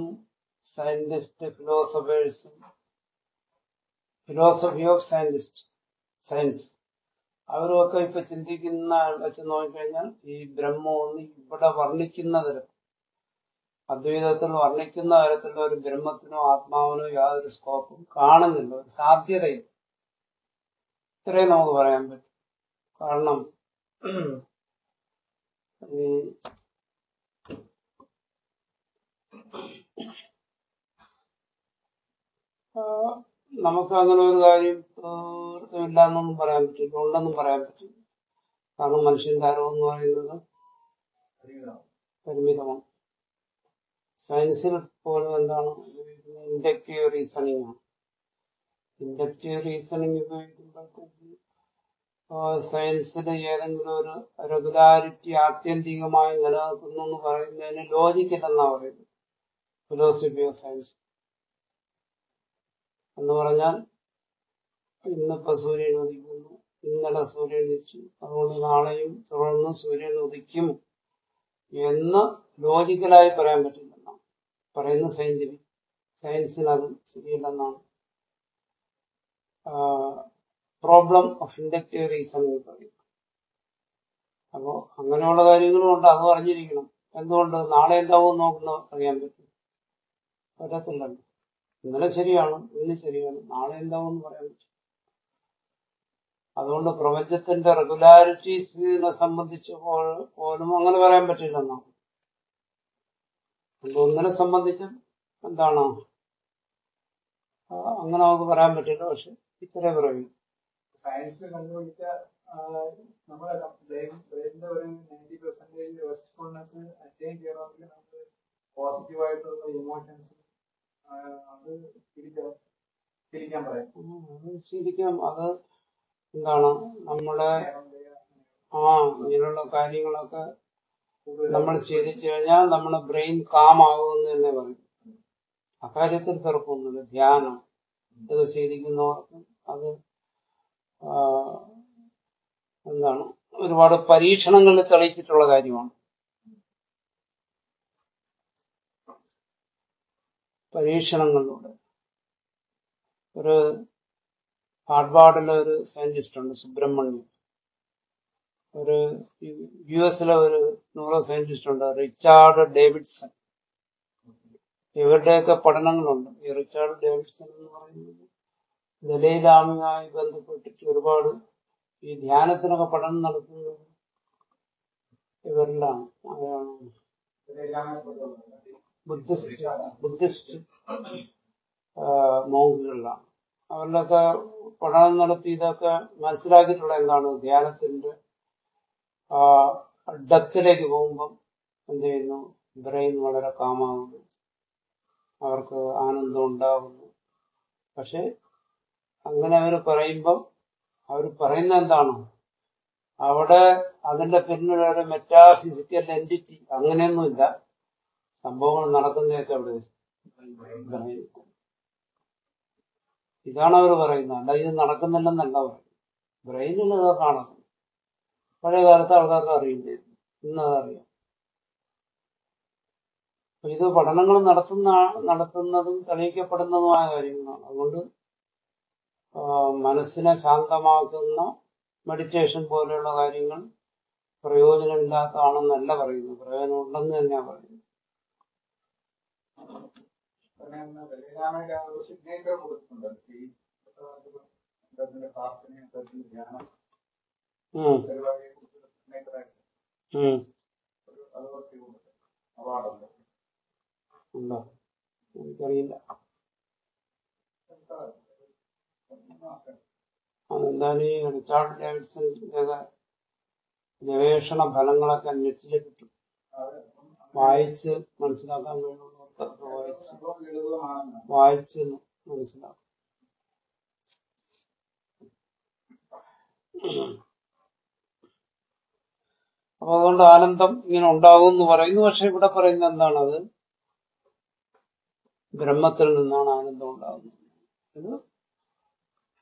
സയന്റിസ്റ്റ് ഫിലോസഫേഴ്സും ഫിലോസഫി ഓഫ് സയന്റിസ്റ്റ് സയൻസ് അവരൊക്കെ ഇപ്പൊ ചിന്തിക്കുന്ന വെച്ച് നോക്കിക്കഴിഞ്ഞാൽ ഈ ബ്രഹ്മമൊന്ന് ഇവിടെ വർണിക്കുന്ന തരം അദ്വൈതത്തിൽ വർണിക്കുന്ന തരത്തിലുള്ള ഒരു ബ്രഹ്മത്തിനോ ആത്മാവിനോ യാതൊരു സ്കോപ്പും കാണുന്നില്ല. ഒരു സാധ്യതയും ഇത്രയും നമുക്ക് പറയാൻ പറ്റും. കാരണം നമുക്ക് അങ്ങനെ ഒരു കാര്യം തീർത്തും ഇല്ല എന്നൊന്നും പറയാൻ പറ്റില്ല. ഉണ്ടെന്നും പറയാൻ പറ്റില്ല. കാരണം മനുഷ്യന്റെ എന്ന് പറയുന്നത് പരിമിതമാണ്. സയൻസിൽ പോലും എന്താണ്? ഇൻഡക്റ്റീവ് റീസണിങ് ആണ്. ഇൻഡക്റ്റീവ് റീസണിങ് ഉപയോഗിക്കുമ്പോഴത്തേക്ക് സയൻസിൽ ഏതെങ്കിലും ഒരു റെഗുലാരിറ്റി ആത്യന്തികമായി നിലനിൽക്കുന്നു എന്ന് പറയുന്നതിന് ലോജിക്കില്ലെന്നാ പറയുന്നത്. ഫിലോസഫി ഓഫ് സയൻസ് എന്ന് പറഞ്ഞാൽ ഇന്നിപ്പോ സൂര്യൻ ഉദിക്കുന്നു ഇന്നലെ സൂര്യൻ ഉദിച്ചു അതുകൊണ്ട് നാളെയും തുടർന്ന് സൂര്യൻ ഉദിക്കും എന്ന് ലോജിക്കലായി പറയാൻ പറ്റില്ലെന്നാണ് പറയുന്ന സയന്റിഫിക് സയൻസിന് അത് ശരിയല്ലെന്നാണ് പ്രോബ്ലം ഓഫ് ഇൻഡക്റ്റീവ് റീസൺ എന്ന് പറയും. അപ്പോ അങ്ങനെയുള്ള കാര്യങ്ങളും ഉണ്ട് അത് അറിഞ്ഞിരിക്കണം. എന്തുകൊണ്ട്? നാളെ എന്താവും നോക്കുന്ന അറിയാൻ പറ്റും. പറ്റത്തില്ലല്ലോ. ഇന്നലെ ശരിയാണ് ഇന്ന് ശരിയാണ് നാളെ എന്താവും എന്ന് പറയാൻ പറ്റും. അതുകൊണ്ട് പ്രപഞ്ചത്തിന്റെ റെഗുലാരിറ്റീസിനെ സംബന്ധിച്ച് പോലും അങ്ങനെ പറയാൻ പറ്റില്ലെന്നാണ്. അതുകൊണ്ട് ഒന്നിനെ സംബന്ധിച്ച് എന്താണ്? അങ്ങനെ നമുക്ക് പറയാൻ പറ്റില്ല പക്ഷെ ഇത്രേ പറയും സയൻസിൽ കണ്ടുപിടിച്ച നമ്മുടെ ബ്രെയിനിന്റെ ഒരു നയന്റി പെർസെന്റേജ് റെസ്പോൺസ് അറ്റൈൻ ചെയ്യണമെങ്കിൽ നമുക്ക് പോസിറ്റീവ് ആയിട്ടുള്ള ഇമോഷൻസ് അത് തിരിക്കാൻ പറയാം. ശരിക്കും അത് എന്താണ്? നമ്മുടെ ആ ഇങ്ങനെയുള്ള കാര്യങ്ങളൊക്കെ നമ്മൾ ശീലിച്ചു കഴിഞ്ഞാൽ നമ്മുടെ ബ്രെയിൻ കാം ആകുമെന്ന് തന്നെ പറയും. അക്കാര്യത്തിൽ തർക്കമൊന്നുമില്ല ധ്യാനം. ഇത് ശീലിക്കുന്നവർക്ക് അത് എന്താണ് ഒരുപാട് പരീക്ഷണങ്ങളിൽ തെളിയിച്ചിട്ടുള്ള കാര്യമാണ്. പരീക്ഷണങ്ങളിലൂടെ. ഒരു ഹാർഡ്വാർഡിലെ ഒരു സയന്റിസ്റ്റ് ഉണ്ട് സുബ്രഹ്മണ്യം ഒരു യു എസിലെ ഒരു ന്യൂറോ സയന്റിസ്റ്റ് ഉണ്ട് റിച്ചാർഡ് ഡേവിഡ്സൺ. ഇവരുടെയൊക്കെ പഠനങ്ങളുണ്ട്. ഈ റിച്ചാർഡ് ഡേവിഡ്സൺ എന്ന് പറയുന്നത് ദലൈലാമയുമായി ബന്ധപ്പെട്ടിട്ട് ഒരുപാട് ഈ ധ്യാനത്തിനൊക്കെ പഠനം നടത്തുന്നത് ഇവരിലാണ്. Buddhist Buddhist മോങ്കുകളിലാണ്. അവരിലൊക്കെ പഠനം നടത്തി ഇതൊക്കെ മനസ്സിലാക്കിയിട്ടുള്ള എന്താണ് ധ്യാനത്തിന്റെ ഡെപ്തിലേക്ക് പോകുമ്പം എന്ത് ചെയ്യുന്നു? ബ്രെയിൻ വളരെ കാമാകുന്നു. അവർക്ക് ആനന്ദം ഉണ്ടാകുന്നു. പക്ഷെ അങ്ങനെ അവർ പറയുമ്പം അവർ പറയുന്ന എന്താണ്? അവിടെ അതിന്റെ പിന്നിലൊരു മെറ്റാഫിസിക്കൽ എന്റിറ്റി അങ്ങനെയൊന്നുമില്ല. സംഭവങ്ങൾ നടക്കുന്നതൊക്കെ അവിടെ. ഇതാണ് അവർ പറയുന്നത്. അല്ല ഇത് നടക്കുന്നില്ലെന്നല്ല പറയുന്നത്. ബ്രെയിനിൽ ഇതൊക്കെ നടക്കും പഴയ കാലത്ത് ആൾക്കാർക്ക് അറിയില്ലായിരുന്നു. ഇന്ന് അതറിയാം. അപ്പൊ ഇത് പഠനങ്ങൾ നടത്തുന്ന നടത്തുന്നതും തെളിയിക്കപ്പെടുന്നതുമായ കാര്യങ്ങളാണ്. അതുകൊണ്ട് മനസ്സിനെ ശാന്തമാക്കുന്ന മെഡിറ്റേഷൻ പോലെയുള്ള കാര്യങ്ങൾ പ്രയോജനമില്ലാത്തതാണെന്നല്ല പറയുന്നു പ്രയോജനം ഉണ്ടെന്ന് തന്നെയാ ഒരു സിഗ്നേച്ചർ എനിക്കറിയില്ല. ഗവേഷണ ഫലങ്ങളൊക്കെ നെറ്റിൽ കിട്ടും. വായിച്ച് മനസ്സിലാക്കാൻ കഴിയുള്ളവർക്ക് വായിച്ച്. വായിച്ച് മനസ്സിലാക്കും. അപ്പൊ അതുകൊണ്ട് ആനന്ദം ഇങ്ങനെ ഉണ്ടാവും എന്ന് പറയുന്നു. പക്ഷെ ഇവിടെ പറയുന്നത് അത് ബ്രഹ്മത്തിൽ നിന്നാണ് ആനന്ദം ഉണ്ടാകുന്നത് ഇത്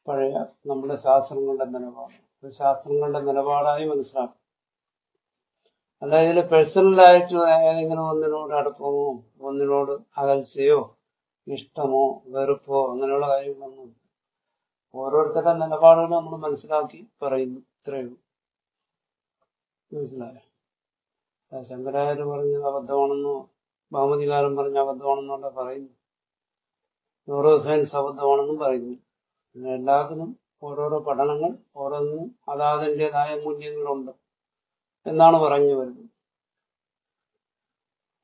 പഴയ നമ്മുടെ ശാസ്ത്രങ്ങളുടെ നിലപാട്. ശാസ്ത്രങ്ങളുടെ നിലപാടായി മനസ്സിലാക്കും അതായത് ഇതിൽ പേഴ്സണലായിട്ട് ഏതെങ്കിലും ഒന്നിനോട് അടുപ്പമോ ഒന്നിനോട് അകൽച്ചയോ ഇഷ്ടമോ വെറുപ്പോ അങ്ങനെയുള്ള കാര്യങ്ങളൊന്നും ഓരോരുത്തരുടെ നിലപാടുകൾ നമ്മൾ മനസ്സിലാക്കി പറയുന്നു. ഇത്രയേ ഉള്ളൂ. മനസ്സിലായോ? ശങ്കരാചാര്യ പറഞ്ഞത് അബദ്ധമാണെന്നോ ഭാമതികാരൻ പറഞ്ഞ അബദ്ധമാണെന്നോ പറയുന്നു. ന്യൂറോ സയൻസ് അബദ്ധമാണെന്നും പറയുന്നു. പിന്നെ എല്ലാത്തിനും ഓരോരോ പഠനങ്ങൾ ഓരോന്നിനും അതാതിന്റെതായ മൂല്യങ്ങളുണ്ട് എന്നാണ് പറഞ്ഞു വരുന്നത്.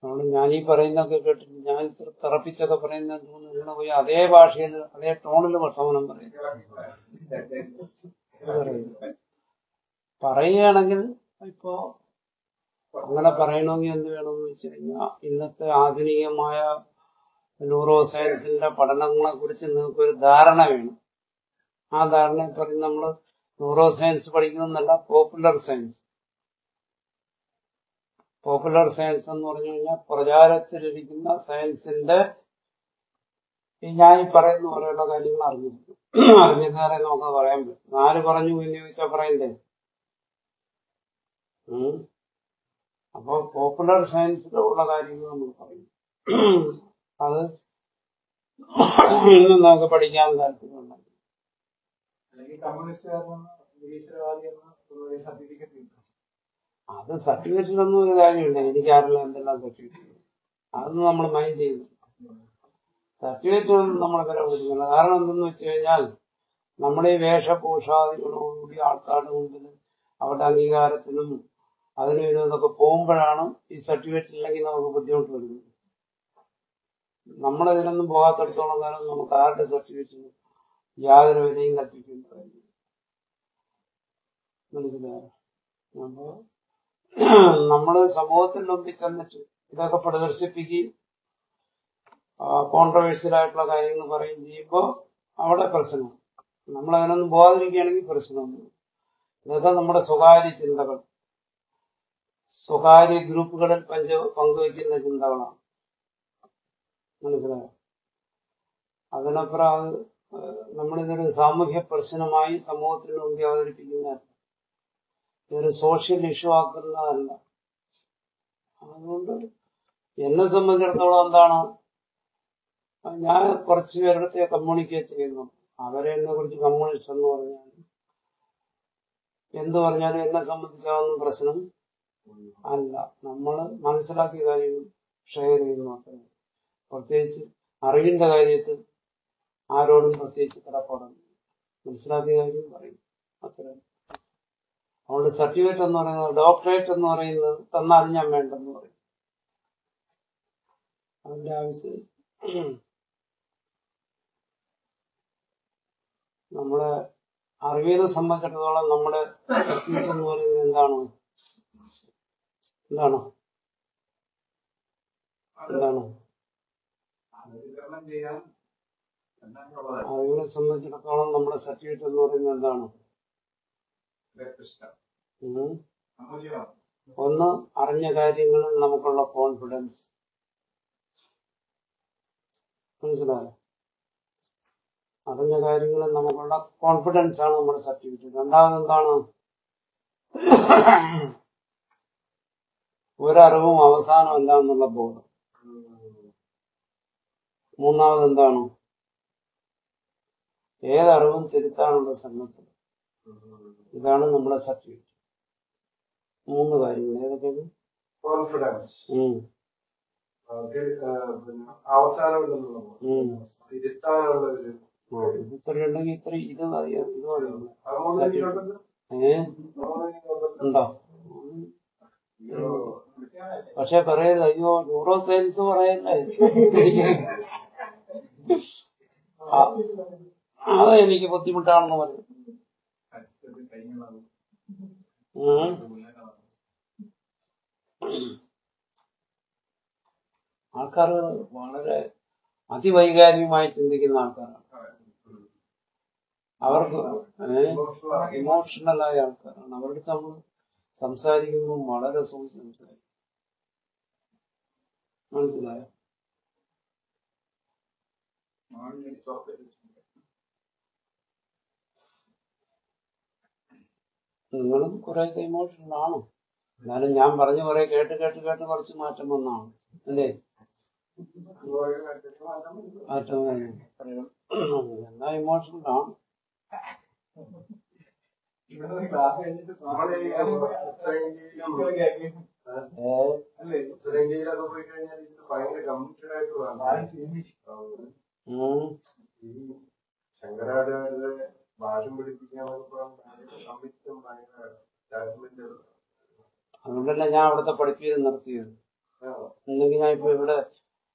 അതുകൊണ്ട് ഞാൻ ഈ പറയുന്നതൊക്കെ കേട്ടിട്ട് ഞാൻ ഇത്ര തറപ്പിച്ചൊക്കെ പറയുന്നത് നിങ്ങൾ പോയി അതേ ഭാഷയിൽ അതേ ടോണിൽ വർത്തമാനം പറയും പറയുന്നു. പറയുകയാണെങ്കിൽ അങ്ങനെ പറയണമെങ്കിൽ എന്ത് വേണമെന്ന് വെച്ച് കഴിഞ്ഞാൽ ഇന്നത്തെ ആധുനികമായ ന്യൂറോ സയൻസിന്റെ പഠനങ്ങളെ കുറിച്ച് നിങ്ങൾക്ക് ഒരു ധാരണ വേണം. ആ ധാരണ പറയും നമ്മൾ ന്യൂറോ സയൻസ് പഠിക്കുന്നതല്ല പോപ്പുലർ സയൻസ് പോപ്പുലർ സയൻസ് എന്ന് പറഞ്ഞു കഴിഞ്ഞാൽ പ്രചാരത്തിലിരിക്കുന്ന സയൻസിന്റെ ഞാൻ ഈ പറയുന്ന പോലെയുള്ള കാര്യങ്ങൾ അറിഞ്ഞിരിക്കും. അറിഞ്ഞിരുന്നാലേ നമുക്ക് പറയാൻ പറ്റും. ആര് പറഞ്ഞു എന്ന് ചോദിച്ചാൽ പറയണ്ടേ? ഉം. അപ്പൊ പോപ്പുലർ സയൻസിലുള്ള കാര്യങ്ങൾ നമ്മൾ പറയും. അത് ഇന്നും നമുക്ക് പഠിക്കാൻ താല്പര്യമുണ്ട്. അല്ലെങ്കിൽ കമ്മ്യൂണിസ്റ്റുകാരെന്ന് നിരീശ്വരവാദിയെന്ന് സർട്ടിഫിക്കറ്റ് കിട്ടും അത് സർട്ടിഫിക്കറ്റിലൊന്നും ഒരു കാര്യമില്ല. എനിക്കാരല്ല എന്തെല്ലാം സർട്ടിഫിക്കറ്റ് അതൊന്നും നമ്മൾ മൈൻഡ് ചെയ്യുന്നു സർട്ടിഫിക്കറ്റിനൊന്നും നമ്മൾ വില കൊടുക്കുന്നില്ല കാരണം എന്തെന്ന് വെച്ച് കഴിഞ്ഞാൽ നമ്മുടെ ഈ വേഷഭൂഷാദികളോടുകൂടി ആൾക്കാരുടെ മുമ്പിൽ അവരുടെ അംഗീകാരത്തിനും അതിനും ഇതിനൊക്കെ പോകുമ്പോഴാണ് ഈ സർട്ടിഫിക്കറ്റ് ഇല്ലെങ്കിൽ നമുക്ക് ബുദ്ധിമുട്ട് വരുന്നത്. നമ്മളതിനൊന്നും പോകാത്തടത്തോളം കാലം നമുക്ക് ആരുടെ സർട്ടിഫിക്കറ്റിന് യാതൊരു വിലയും കൽപ്പിക്കേണ്ടതായിരുന്നു മനസ്സിലായോ? അപ്പോ നമ്മൾ സമൂഹത്തിൽ മുമ്പിൽ ചെന്നിട്ട് ഇതൊക്കെ പ്രദർശിപ്പിക്കുകയും കോൺട്രവേഴ്സ്യൽ ആയിട്ടുള്ള കാര്യങ്ങൾ പറയുകയും ചെയ്യുമ്പോൾ അവിടെ പ്രശ്നം നമ്മൾ അതിനൊന്നും പോകാതിരിക്കുകയാണെങ്കിൽ പ്രശ്നമൊന്നും ഇതൊക്കെ നമ്മുടെ സ്വകാര്യ ചിന്തകൾ സ്വകാര്യ ഗ്രൂപ്പുകളിൽ പഞ്ച പങ്കുവയ്ക്കുന്ന ചിന്തകളാണ്. മനസ്സിലായോ? അതിനപ്പുറം അത് നമ്മളിതൊരു സാമൂഹ്യ പ്രശ്നമായി സമൂഹത്തിന് മുമ്പിൽ അവതരിപ്പിക്കുന്നതല്ല. ഇതൊരു സോഷ്യൽ ഇഷ്യൂ ആക്കുന്നതല്ല. അതുകൊണ്ട് എന്നെ സംബന്ധിച്ചിടത്തോളം എന്താണ് ഞാൻ കുറച്ച് പേരുടെ കമ്മ്യൂണിക്കേറ്റ് ചെയ്യുന്നു. അവരെ എന്നെ കുറിച്ച് കമ്മ്യൂണിസ്റ്റ് എന്ന് പറഞ്ഞാൽ എന്ത് പറഞ്ഞാലും എന്നെ സംബന്ധിച്ചാവുന്ന പ്രശ്നം അല്ല നമ്മൾ മനസ്സിലാക്കിയ കാര്യങ്ങൾ ഷെയർ ചെയ്യുന്നു മാത്രമേ പ്രത്യേകിച്ച് അറിവിന്റെ കാര്യത്തിൽ ആരോടും പ്രത്യേകിച്ച് കിടപ്പാടും മനസ്സിലാക്കിയ കാര്യം പറയും. അത്രയും അതുകൊണ്ട് സർട്ടിഫിക്കറ്റ് എന്ന് പറയുന്നത് ഡോക്ടറേറ്റ് എന്ന് പറയുന്നത് തന്നാലും ഞാൻ വേണ്ടെന്ന് പറയും. അതിന്റെ ആവശ്യം നമ്മളെ അറിവിനെ സംബന്ധിച്ചിടത്തോളം നമ്മുടെ സർട്ടിഫിക്കറ്റ് എന്ന് പറയുന്നത് എന്താണ് എന്താണ് എന്താണോ അതിനെ സംബന്ധിച്ചിടത്തോളം നമ്മുടെ സർട്ടിഫിക്കറ്റ് എന്ന് പറയുന്നത് എന്താണ്? ഒന്ന് അറിഞ്ഞ കാര്യങ്ങളിൽ നമുക്കുള്ള കോൺഫിഡൻസ് മനസ്സിലായോ? അറിഞ്ഞ കാര്യങ്ങളിൽ നമുക്കുള്ള കോൺഫിഡൻസ് ആണ് നമ്മുടെ സർട്ടിഫിക്കറ്റ് രണ്ടാമത് എന്താണ്? ഒരറിവും അവസാനമല്ല എന്നുള്ള ബോധം. മൂന്നാമത് എന്താണ് ഏതറിവും തിരുത്താനുള്ള സന്നദ്ധത ഇതാണ് നമ്മുടെ സർട്ടിഫിക്കറ്റ്. മൂന്ന് കാര്യങ്ങൾ. ഏതൊക്കെയാണ്? കോൺഫിഡൻസ് ഇത്രയുണ്ടെങ്കിൽ ഇത്ര ഇത് അറിയാം ഇത് മതി. അത് മൂന്ന് എനിക്കുണ്ടല്ലോ. ഏ അത് ഉണ്ടോ. പക്ഷെ പറയരുത് അയ്യോ ന്യൂറോ സയൻസ് പറയുന്നത് എനിക്ക് ബുദ്ധിമുട്ടാണെന്ന് പറയും. ആൾക്കാർ വളരെ അതിവൈകാരികമായി ചിന്തിക്കുന്ന ആൾക്കാരാണ്. അവർക്ക് ഇമോഷണലായ ആൾക്കാരാണ്. അവരുടെ നമ്മൾ സംസാരിക്കുമ്പോൾ വളരെ സൂക്ഷിച്ച് സംസാരിക്കും. മനസ്സിലായോ? നിങ്ങളും കുറെ ഇമോഷണൽ ആണ് എന്നാലും ഞാൻ പറഞ്ഞു കുറെ കേട്ട് കേട്ട് കേട്ട് കുറച്ച് മാറ്റം വന്നാണ് അല്ലേ? മാറ്റം എന്നാ ഇമോഷണൽ ആണ്. ഇവിടെ ക്ലാസ് ഉത്തരേന്ത്യയിലും ഉത്തരേന്ത്യയിലൊക്കെ പോയി കഴിഞ്ഞാൽ ഭയങ്കര കമ്മിറ്റഡ്. ഈ ശങ്കരാചാര്യരെ ഭാഷം അതുകൊണ്ടല്ല ഞാൻ അവിടുത്തെ പഠിപ്പീര് നിർത്തിയത്. അല്ലെങ്കിൽ ഞാൻ ഇപ്പൊ ഇവിടെ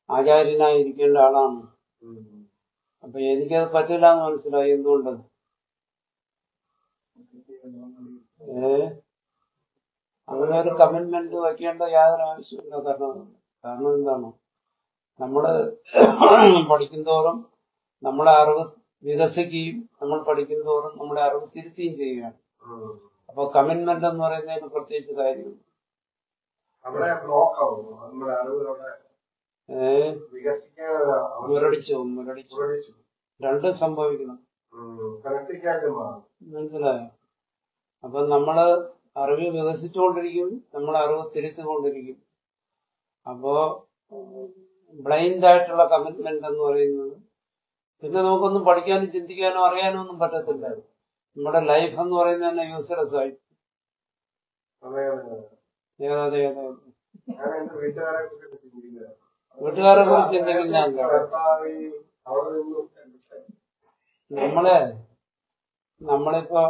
ആചാര്യനായി ഇരിക്കേണ്ട ആളാണ് അപ്പൊ എനിക്കത് പറ്റില്ല എന്ന് മനസ്സിലായി എന്തുകൊണ്ടത്? ഏ അങ്ങനെ ഒരു കമ്മിറ്റ്മെന്റ് വയ്ക്കേണ്ട യാതൊരു ആവശ്യമില്ല കാരണം കാരണം എന്താണ്? നമ്മൾ പഠിക്കുന്തോറും നമ്മളെ അറിവ് വികസിക്കുകയും നമ്മൾ പഠിക്കുന്തോറും നമ്മുടെ അറിവ് തിരുത്തുകയും ചെയ്യുകയാണ്. അപ്പൊ കമ്മിറ്റ്മെന്റ് എന്ന് പറയുന്നതിന് പ്രത്യേകിച്ച് കാര്യം അവിടെ ബ്ലോക്ക് ആവുന്നു നമ്മുടെ അറിവ് അവിടെ ഏഹ് വികസിക്കാനുള്ള അവസരം മുരടിച്ചു മുരടിച്ചു മുരടിച്ചു. രണ്ടും സംഭവിക്കണം മനസ്സിലായോ? അപ്പൊ നമ്മൾ അറിവ് വികസിച്ചുകൊണ്ടിരിക്കും നമ്മൾ അറിവ് തിരുത്തിക്കൊണ്ടിരിക്കും. അപ്പോ ബ്ലൈൻഡ് ആയിട്ടുള്ള കമ്മിറ്റ്മെന്റ് എന്ന് പറയുന്നത് പിന്നെ നമുക്കൊന്നും പഠിക്കാനും ചിന്തിക്കാനോ അറിയാനോ ഒന്നും പറ്റത്തില്ല. നമ്മുടെ ലൈഫ് എന്ന് പറയുന്നത് തന്നെ യൂസ്ലെസ് ആയി. വീട്ടുകാരെ കുറിച്ച് നിന്നും നമ്മളെ നമ്മളിപ്പോ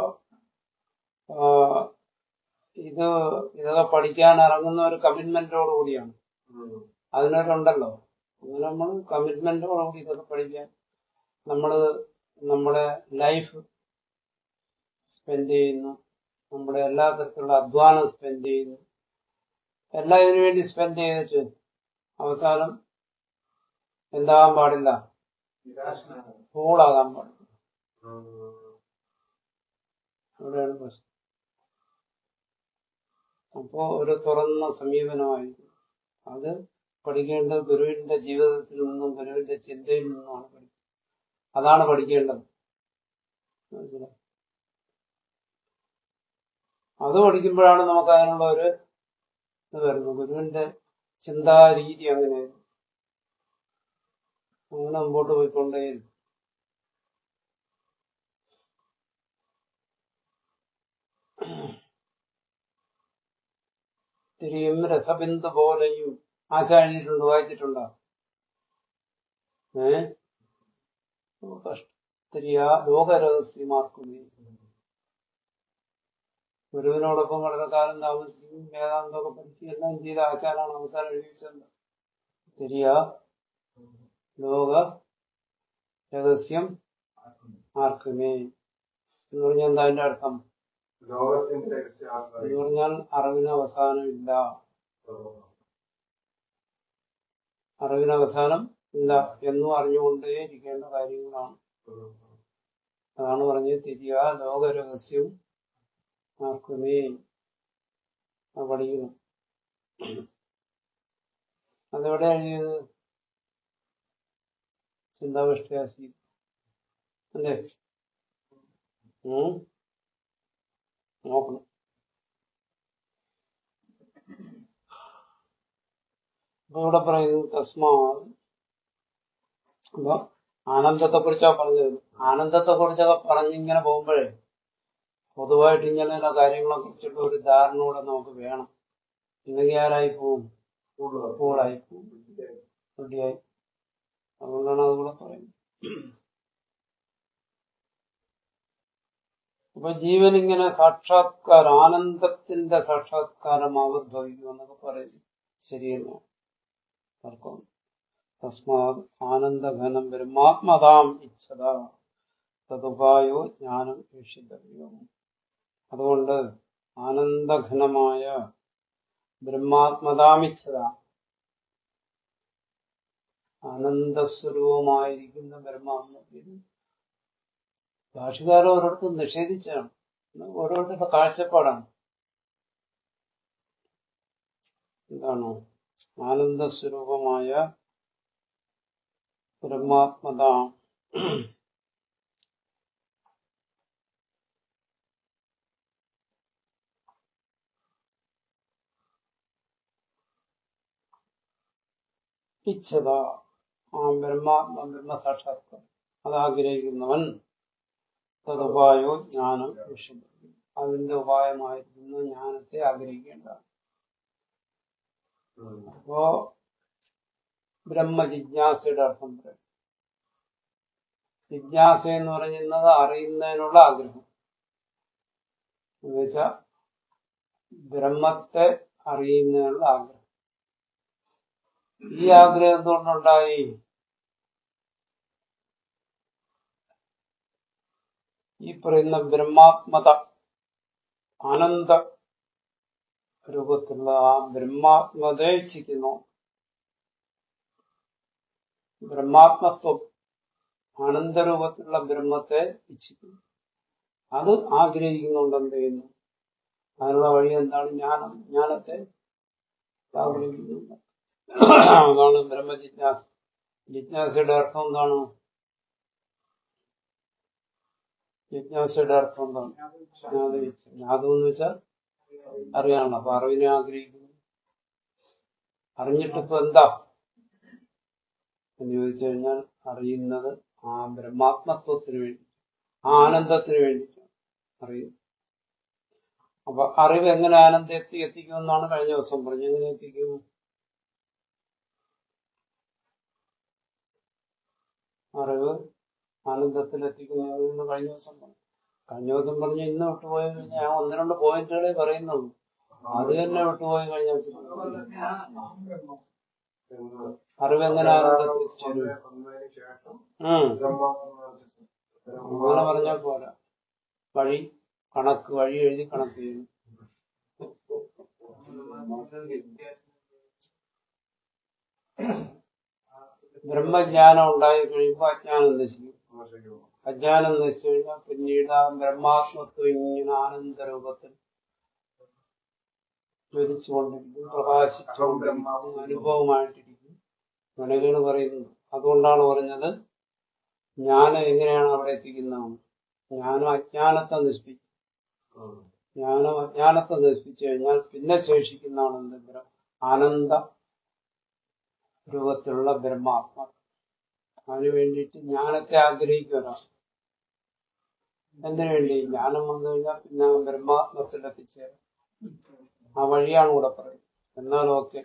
ഇത് ഇതൊക്കെ പഠിക്കാൻ ഇറങ്ങുന്ന ഒരു കമ്മിറ്റ്മെന്റോട് കൂടിയാണ്. അതിനൊരുണ്ടല്ലോ അങ്ങനെ നമ്മൾ കമ്മിറ്റ്മെന്റോട് കൂടി ഇതൊക്കെ പഠിക്കാൻ നമ്മൾ നമ്മുടെ ലൈഫ് സ്പെൻഡ് ചെയ്യുന്നു. നമ്മുടെ എല്ലാ തരത്തിലുള്ള അധ്വാനം സ്പെൻഡ് ചെയ്യുന്നു. എല്ലാം ഇതിനു വേണ്ടി സ്പെൻഡ് ചെയ്തിട്ട് അവസാനം എന്താകാൻ പാടില്ല? ഫൂളാകാൻ പാടില്ല. അവിടെയാണ് പ്രശ്നം. അപ്പോ ഒരു തുറന്ന സമീപനമായിരിക്കും. അത് പഠിക്കേണ്ടത് ഗുരുവിന്റെ ജീവിതത്തിൽ നിന്നും ഗുരുവിന്റെ ചിന്തയിൽ നിന്നുമാണ് പഠിക്കുന്നത്. അതാണ് പഠിക്കേണ്ടത്? അത് പഠിക്കുമ്പോഴാണ് നമുക്ക് അതിനുള്ള ഒരു ഇത് വരുന്നത്. ഗുരുവിന്റെ ചിന്താരീതി അങ്ങനെയായിരുന്നു അങ്ങനെ മുമ്പോട്ട് പോയിക്കൊണ്ടേയിരുന്നു തിരിയും രസബിന്ദു പോലെയും ആശാഴിയിട്ടുണ്ട് വായിച്ചിട്ടുണ്ടോ? ഏ? കഷ്ടത്തിരിയ ലോകരഹസ്യമാർക്കുമേ ഗുരുവിനോടൊപ്പം വളരെ കാലം താമസിക്കും വേദാന്തമൊക്കെ പഠിക്കുകയും എല്ലാം ചെയ്ത ആശാനാണ് അവസാനം എഴുതിച്ചത് ശരിയാ ലോക രഹസ്യം ആർക്കുമേ എന്ന് പറഞ്ഞാൽ എന്താ അതിന്റെ അർത്ഥം? ലോകത്തിന്റെ പറഞ്ഞാൽ അറിവിന് അവസാനമില്ല അറിവിന് അവസാനം ഇല്ല എന്നും അറിഞ്ഞുകൊണ്ടേ ഇരിക്കേണ്ട കാര്യങ്ങളാണ്. അതാണ് പറഞ്ഞത് തിരിയ ലോകരഹസ്യം ആർക്കുമേ പഠിക്കുന്നു. അതെവിടെ എഴുതിയത്? ചിന്താവിഷ്ടാസി അല്ലേ? നോക്കണം. അപ്പൊ ഇവിടെ പറയുന്നത് തസ്മാ അപ്പൊ ആനന്ദത്തെ കുറിച്ചാ പറഞ്ഞത്. ആനന്ദത്തെ കുറിച്ചൊക്കെ പറഞ്ഞിങ്ങനെ പോകുമ്പോഴേ പൊതുവായിട്ട് ഇങ്ങനെയുള്ള കാര്യങ്ങളെ കുറിച്ചിട്ട് ഒരു ധാരണ കൂടെ നമുക്ക് വേണം. ഇല്ലെങ്കിൽ ആരായി പോവും? കൂളായി പോവും. അതുകൊണ്ടാണ് അതുകൂടെ പറയുന്നത്. അപ്പൊ ജീവൻ ഇങ്ങനെ സാക്ഷാത്കാരം ആനന്ദത്തിന്റെ സാക്ഷാത്കാരം ആവിർഭവിക്കും എന്നൊക്കെ പറയുന്നു ശരിയല്ല തർക്കം തസ്മാത് ആനന്ദഘനം ബ്രഹ്മാത്മതാം ഇച്ഛത തതുപായോ ജ്ഞാനം വീക്ഷിതവ്യം അതുകൊണ്ട് ആനന്ദഘനമായ ബ്രഹ്മാത്മതാമിച്ഛത ആനന്ദസ്വരൂപമായിരിക്കുന്ന ബ്രഹ്മാത്മത്തിൽ ഭാഷകാരൻ ഓരോരുത്തരും നിഷേധിച്ചാണ്. ഓരോരുത്തരുടെ കാഴ്ചപ്പാടാണ്. എന്താണ് ആനന്ദസ്വരൂപമായ ബ്രഹ്മാത്മത ഇച്ഛത ആ ബ്രഹ്മാത്മ ബ്രഹ്മസാക്ഷാത്കാരം. അത് ആഗ്രഹിക്കുന്നവൻ തതുപായോ ജ്ഞാനം വിഷയം അതിന്റെ ഉപായമായിരിക്കുന്ന ജ്ഞാനത്തെ ആഗ്രഹിക്കേണ്ട അപ്പോ ബ്രഹ്മജിജ്ഞാസയുടെ അർത്ഥം പറയും. ജിജ്ഞാസ എന്ന് പറയുന്നത് അറിയുന്നതിനുള്ള ആഗ്രഹം. എന്നുവെച്ചാ ബ്രഹ്മത്തെ അറിയുന്നതിനുള്ള ആഗ്രഹം. ഈ ആഗ്രഹം എന്തുകൊണ്ടുണ്ടായി? ഈ പറയുന്ന ബ്രഹ്മാത്മത ആനന്ദ രൂപത്തിലുള്ള ആ ബ്രഹ്മാത്മതയെ ഇച്ഛിക്കുന്നു ബ്രഹ്മാത്മത്വം ആനന്ദരൂപത്തിലുള്ള ബ്രഹ്മത്തെ ഇച്ഛിക്കുന്നു അത് ആഗ്രഹിക്കുന്നുണ്ട് എന്ത് ചെയ്യുന്നു? അതിനുള്ള വഴി എന്താണ്? ജ്ഞാനം. ജ്ഞാനത്തെ ആഗ്രഹിക്കുന്നുണ്ട് അതാണ് ബ്രഹ്മജിജ്ഞാസ. ജിജ്ഞാസയുടെ അർത്ഥം എന്താണ്? ജിജ്ഞാസയുടെ അർത്ഥം എന്താണ്? ജ്ഞാതം എന്ന് വെച്ചാൽ അറിയാനുള്ള അപ്പൊ അറിവിനെ ആഗ്രഹിക്കുന്നു. അറിഞ്ഞിട്ടിപ്പോ എന്താ? എന്ന് ചോദിച്ചു കഴിഞ്ഞാൽ അറിയുന്നത് ആ ബ്രഹ്മാത്മത്വത്തിന് വേണ്ടി ആ ആനന്ദത്തിന് വേണ്ടിയിട്ടാണ് അറിയുന്നത് അപ്പൊ അറിവ് എങ്ങനെ ആനന്ദത്തെ എത്തിക്കുമെന്നാണ് കഴിഞ്ഞ ദിവസം പറഞ്ഞത്. എങ്ങനെ എത്തിക്കും? അറിവ് ആനന്ദത്തിൽ എത്തിക്കുന്നതെന്ന് കഴിഞ്ഞ ദിവസം കഴിഞ്ഞ ദിവസം പറഞ്ഞ് ഇന്ന് വിട്ടുപോയി ഞാൻ ഒന്ന് രണ്ട് പോയിന്റുകളെ പറയുന്നുള്ളൂ. അത് തന്നെ വിട്ടുപോയി കഴിഞ്ഞാൽ അറിവെങ്ങനെ അങ്ങനെ പറഞ്ഞാൽ പോരാ. വഴി കണക്ക് വഴി എഴുതി കണക്ക് ചെയ്യുന്നു ബ്രഹ്മജ്ഞാനം ഉണ്ടായി കഴിയുമ്പോൾ അജ്ഞാനം നശിക്കും അജ്ഞാനം നശിച്ചു കഴിഞ്ഞാൽ പിന്നീട് ആ ബ്രഹ്മാത്മത്വം ഇങ്ങനെ ആനന്ദരൂപത്തിൽ ജ്വലിച്ചുകൊണ്ടിരിക്കും. പ്രകാശിച്ചുകൊണ്ടിരിക്കും അനുഭവമായിട്ടിരിക്കും. അങ്ങനെയൊക്കെയാണ് പറയുന്നു. അതുകൊണ്ടാണ് പറഞ്ഞത് ജ്ഞാനം എങ്ങനെയാണ് അവിടെ എത്തിക്കുന്നത്? ജ്ഞാനം അജ്ഞാനത്തെ നശിപ്പിക്കും. ജ്ഞാനം അജ്ഞാനത്തെ നശിപ്പിച്ചു കഴിഞ്ഞാൽ പിന്നെ ശേഷിക്കുന്നതാണ് എന്ത് ആനന്ദ രൂപത്തിലുള്ള ബ്രഹ്മാത്മ അതിനു വേണ്ടിയിട്ട് ജ്ഞാനത്തെ ആഗ്രഹിക്കുക എന്തിനു വേണ്ടി? ജ്ഞാനം വന്നു കഴിഞ്ഞാൽ പിന്നെ ബ്രഹ്മാത്മത്തിൽ എത്തിച്ചേരും ആ വഴിയാണ് ഇവിടെ പറയുന്നത്. എന്നാൽ ഓക്കെ